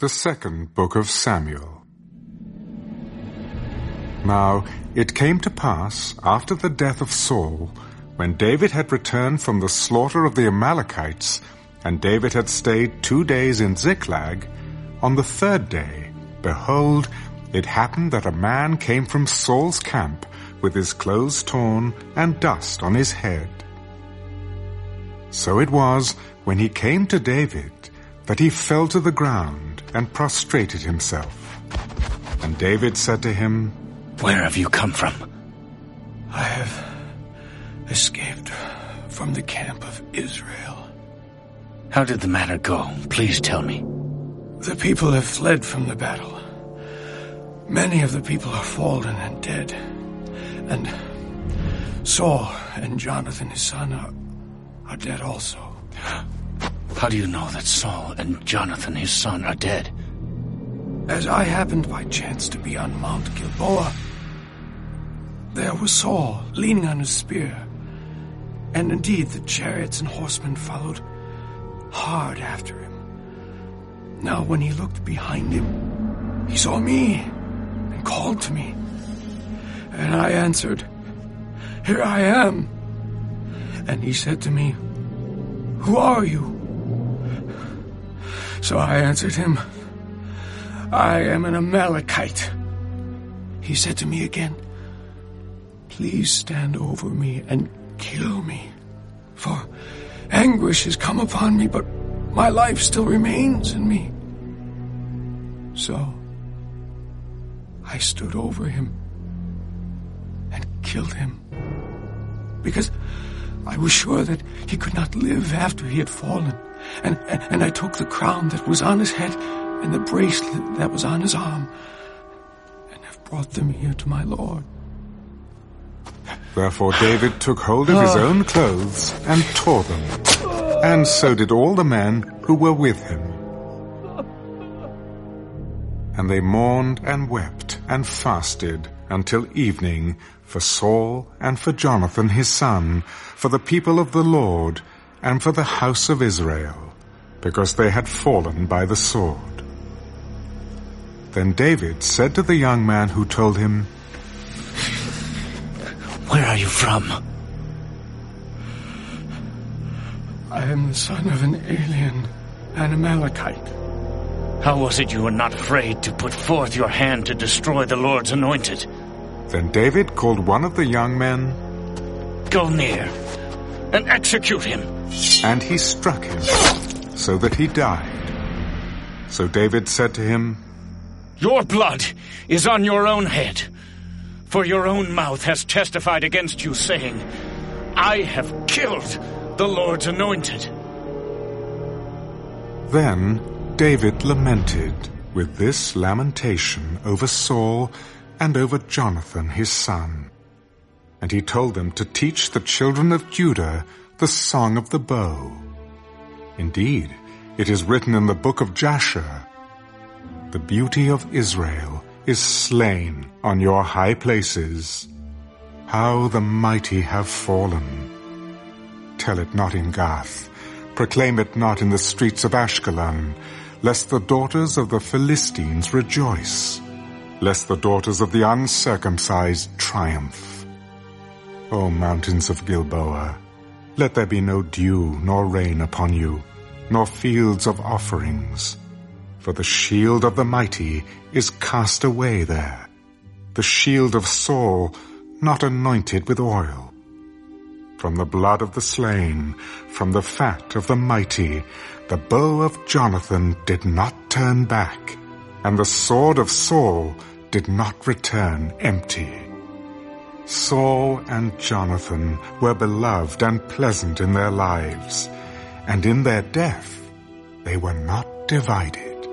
The second book of Samuel. Now it came to pass, after the death of Saul, when David had returned from the slaughter of the Amalekites, and David had stayed two days in Ziklag, on the third day, behold, it happened that a man came from Saul's camp with his clothes torn and dust on his head. So it was, when he came to David, that he fell to the ground and prostrated himself. And David said to him, Where have you come from? I have escaped from the camp of Israel. How did the matter go? Please tell me. The people have fled from the battle. Many of the people are fallen and dead. And Saul and Jonathan his son are, are dead also. How do you know that Saul and Jonathan his son are dead? As I happened by chance to be on Mount Gilboa, there was Saul leaning on his spear. And indeed the chariots and horsemen followed hard after him. Now when he looked behind him, he saw me and called to me. And I answered, Here I am. And he said to me, Who are you? So I answered him, I am an Amalekite. He said to me again, Please stand over me and kill me, for anguish has come upon me, but my life still remains in me. So I stood over him and killed him, because I was sure that he could not live after he had fallen. And, and, I took the crown that was on his head and the bracelet that was on his arm and have brought them here to my lord. Therefore David took hold of his ah. own clothes and tore them, and so did all the men who were with him. And they mourned and wept and fasted until evening for Saul and for Jonathan his son, for the people of the Lord, and for the house of Israel, because they had fallen by the sword. Then David said to the young man who told him, Where are you from? I am the son of an alien, an Amalekite. How was it you were not afraid to put forth your hand to destroy the Lord's anointed? Then David called one of the young men, Go near and execute him. and he struck him, so that he died. So David said to him, Your blood is on your own head. For your own mouth has testified against you, saying, I have killed the Lord's anointed. Then David lamented with this lamentation over Saul and over Jonathan his son. And he told them to teach the children of Judah the song of the bow. Indeed, it is written in the book of Jasher, The beauty of Israel is slain on your high places. How the mighty have fallen. Tell it not in Gath, proclaim it not in the streets of Ashkelon, lest the daughters of the Philistines rejoice, lest the daughters of the uncircumcised triumph. O mountains of Gilboa, let there be no dew nor rain upon you, nor fields of offerings. For the shield of the mighty is cast away there, the shield of Saul not anointed with oil. From the blood of the slain, from the fat of the mighty, the bow of Jonathan did not turn back, and the sword of Saul did not return empty. Saul and Jonathan were beloved and pleasant in their lives, and in their death they were not divided.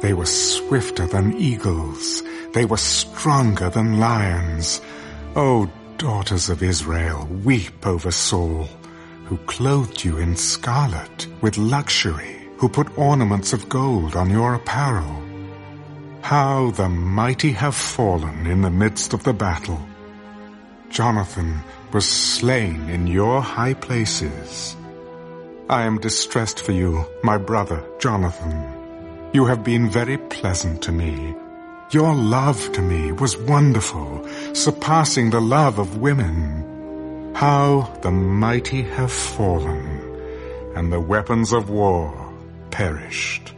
They were swifter than eagles, they were stronger than lions. O daughters of Israel, weep over Saul, who clothed you in scarlet with luxury, who put ornaments of gold on your apparel. How the mighty have fallen in the midst of the battle. Jonathan was slain in your high places. I am distressed for you, my brother Jonathan. You have been very pleasant to me. Your love to me was wonderful, surpassing the love of women. How the mighty have fallen, and the weapons of war perished.